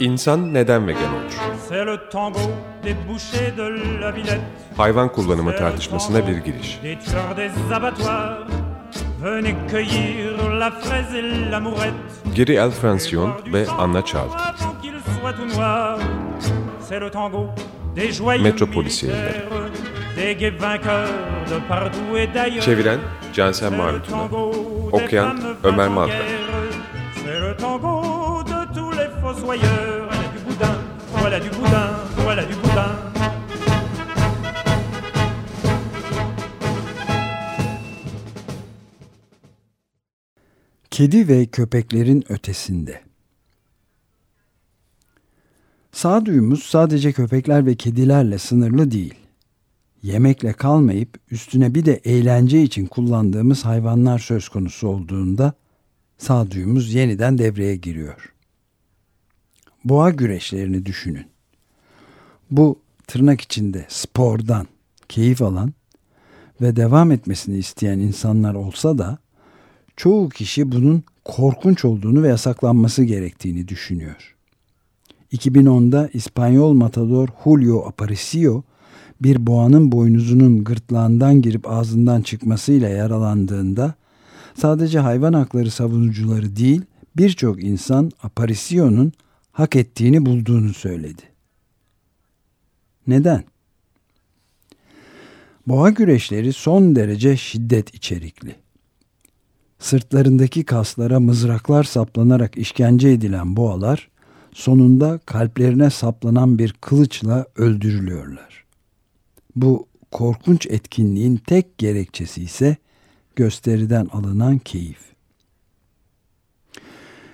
İnsan neden vegan olur? Hayvan kullanımı tartışmasına bir giriş. Geri El Francione ve Anna partout et d'ailleurs. Çeviren Cansel Marutuna. Okuyan Ömer en fossoyeurs. Voilà du boudin, voilà du boudin, voilà du boudin. Kedi ve köpeklerin ötesinde. Sağduyumuz sadece köpekler ve kedilerle sınırlı değil. Yemekle kalmayıp üstüne bir de eğlence için kullandığımız hayvanlar söz konusu olduğunda sağduyumuz yeniden devreye giriyor. Boğa güreşlerini düşünün. Bu tırnak içinde spordan keyif alan ve devam etmesini isteyen insanlar olsa da çoğu kişi bunun korkunç olduğunu ve yasaklanması gerektiğini düşünüyor. 2010'da İspanyol matador Julio Aparicio bir boğanın boynuzunun gırtlağından girip ağzından çıkmasıyla yaralandığında sadece hayvan hakları savunucuları değil birçok insan Aparicio'nun hak ettiğini bulduğunu söyledi. Neden? Boğa güreşleri son derece şiddet içerikli sırtlarındaki kaslara mızraklar saplanarak işkence edilen boğalar sonunda kalplerine saplanan bir kılıçla öldürülüyorlar. Bu korkunç etkinliğin tek gerekçesi ise gösteriden alınan keyif.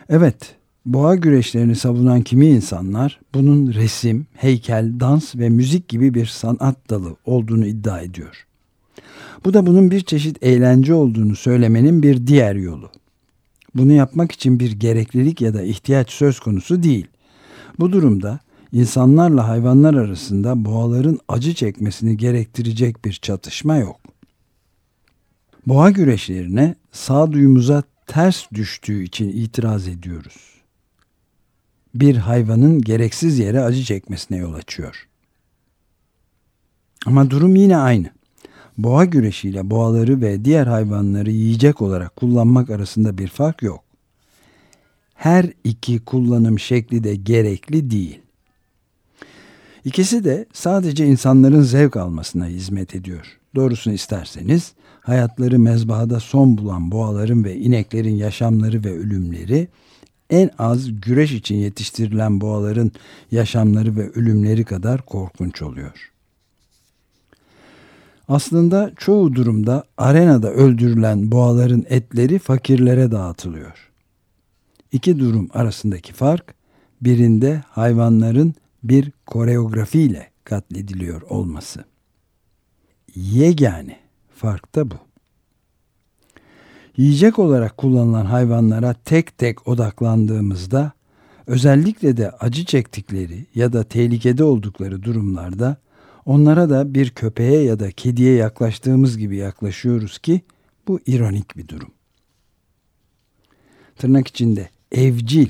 Evet, boğa güreşlerini savunan kimi insanlar bunun resim, heykel, dans ve müzik gibi bir sanat dalı olduğunu iddia ediyor. Bu da bunun bir çeşit eğlence olduğunu söylemenin bir diğer yolu. Bunu yapmak için bir gereklilik ya da ihtiyaç söz konusu değil. Bu durumda insanlarla hayvanlar arasında boğaların acı çekmesini gerektirecek bir çatışma yok. Boğa güreşlerine sağduyumuza ters düştüğü için itiraz ediyoruz. Bir hayvanın gereksiz yere acı çekmesine yol açıyor. Ama durum yine aynı boğa güreşiyle boğaları ve diğer hayvanları yiyecek olarak kullanmak arasında bir fark yok. Her iki kullanım şekli de gerekli değil. İkisi de sadece insanların zevk almasına hizmet ediyor. Doğrusunu isterseniz hayatları mezbahada son bulan boğaların ve ineklerin yaşamları ve ölümleri en az güreş için yetiştirilen boğaların yaşamları ve ölümleri kadar korkunç oluyor. Aslında çoğu durumda arenada öldürülen boğaların etleri fakirlere dağıtılıyor. İki durum arasındaki fark birinde hayvanların bir koreografiyle katlediliyor olması. Yegane fark da bu. Yiyecek olarak kullanılan hayvanlara tek tek odaklandığımızda özellikle de acı çektikleri ya da tehlikede oldukları durumlarda onlara da bir köpeğe ya da kediye yaklaştığımız gibi yaklaşıyoruz ki bu ironik bir durum. Tırnak içinde evcil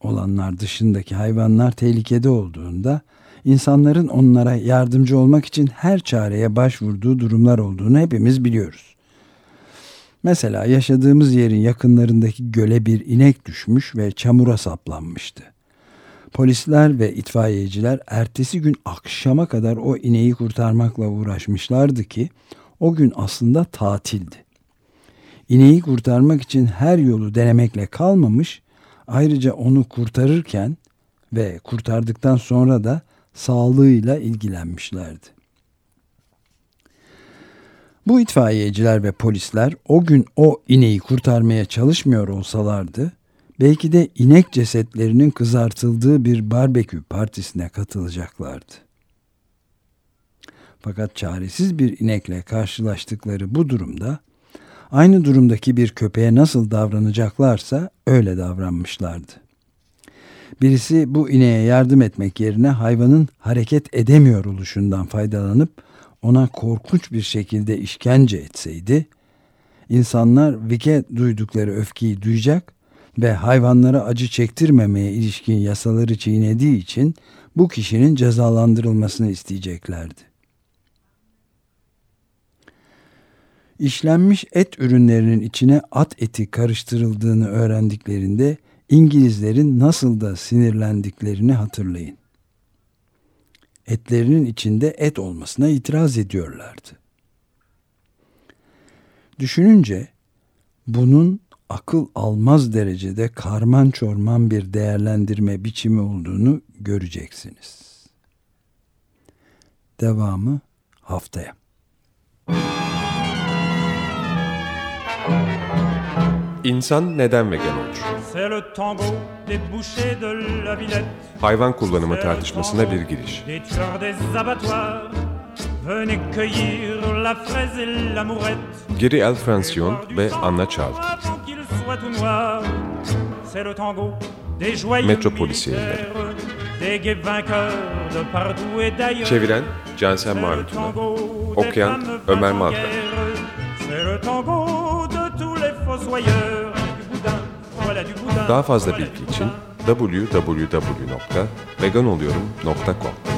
olanlar dışındaki hayvanlar tehlikede olduğunda insanların onlara yardımcı olmak için her çareye başvurduğu durumlar olduğunu hepimiz biliyoruz. Mesela yaşadığımız yerin yakınlarındaki göle bir inek düşmüş ve çamura saplanmıştı. Polisler ve itfaiyeciler ertesi gün akşama kadar o ineği kurtarmakla uğraşmışlardı ki o gün aslında tatildi. İneği kurtarmak için her yolu denemekle kalmamış, ayrıca onu kurtarırken ve kurtardıktan sonra da sağlığıyla ilgilenmişlerdi. Bu itfaiyeciler ve polisler o gün o ineği kurtarmaya çalışmıyor olsalardı, belki de inek cesetlerinin kızartıldığı bir barbekü partisine katılacaklardı. Fakat çaresiz bir inekle karşılaştıkları bu durumda aynı durumdaki bir köpeğe nasıl davranacaklarsa öyle davranmışlardı. Birisi bu ineğe yardım etmek yerine hayvanın hareket edemiyor oluşundan faydalanıp ona korkunç bir şekilde işkence etseydi, insanlar Vic'e duydukları öfkeyi duyacak ve hayvanlara acı çektirmemeye ilişkin yasaları çiğnediği için bu kişinin cezalandırılmasını isteyeceklerdi. İşlenmiş et ürünlerinin içine at eti karıştırıldığını öğrendiklerinde İngilizlerin nasıl da sinirlendiklerini hatırlayın. Etlerinin içinde et olmasına itiraz ediyorlardı. Düşününce bunun akıl almaz derecede karman çorman bir değerlendirme biçimi olduğunu göreceksiniz. Devamı haftaya. İnsan neden vegan olur? Hayvan kullanımı tartışmasına bir giriş. Geri El Francione ve Anna joyeux Metropolis d'ailleurs. Çeviren Cansel Marutuna. Okuyan Ömer Madra. Daha fazla bilgi için www.veganoluyorum.com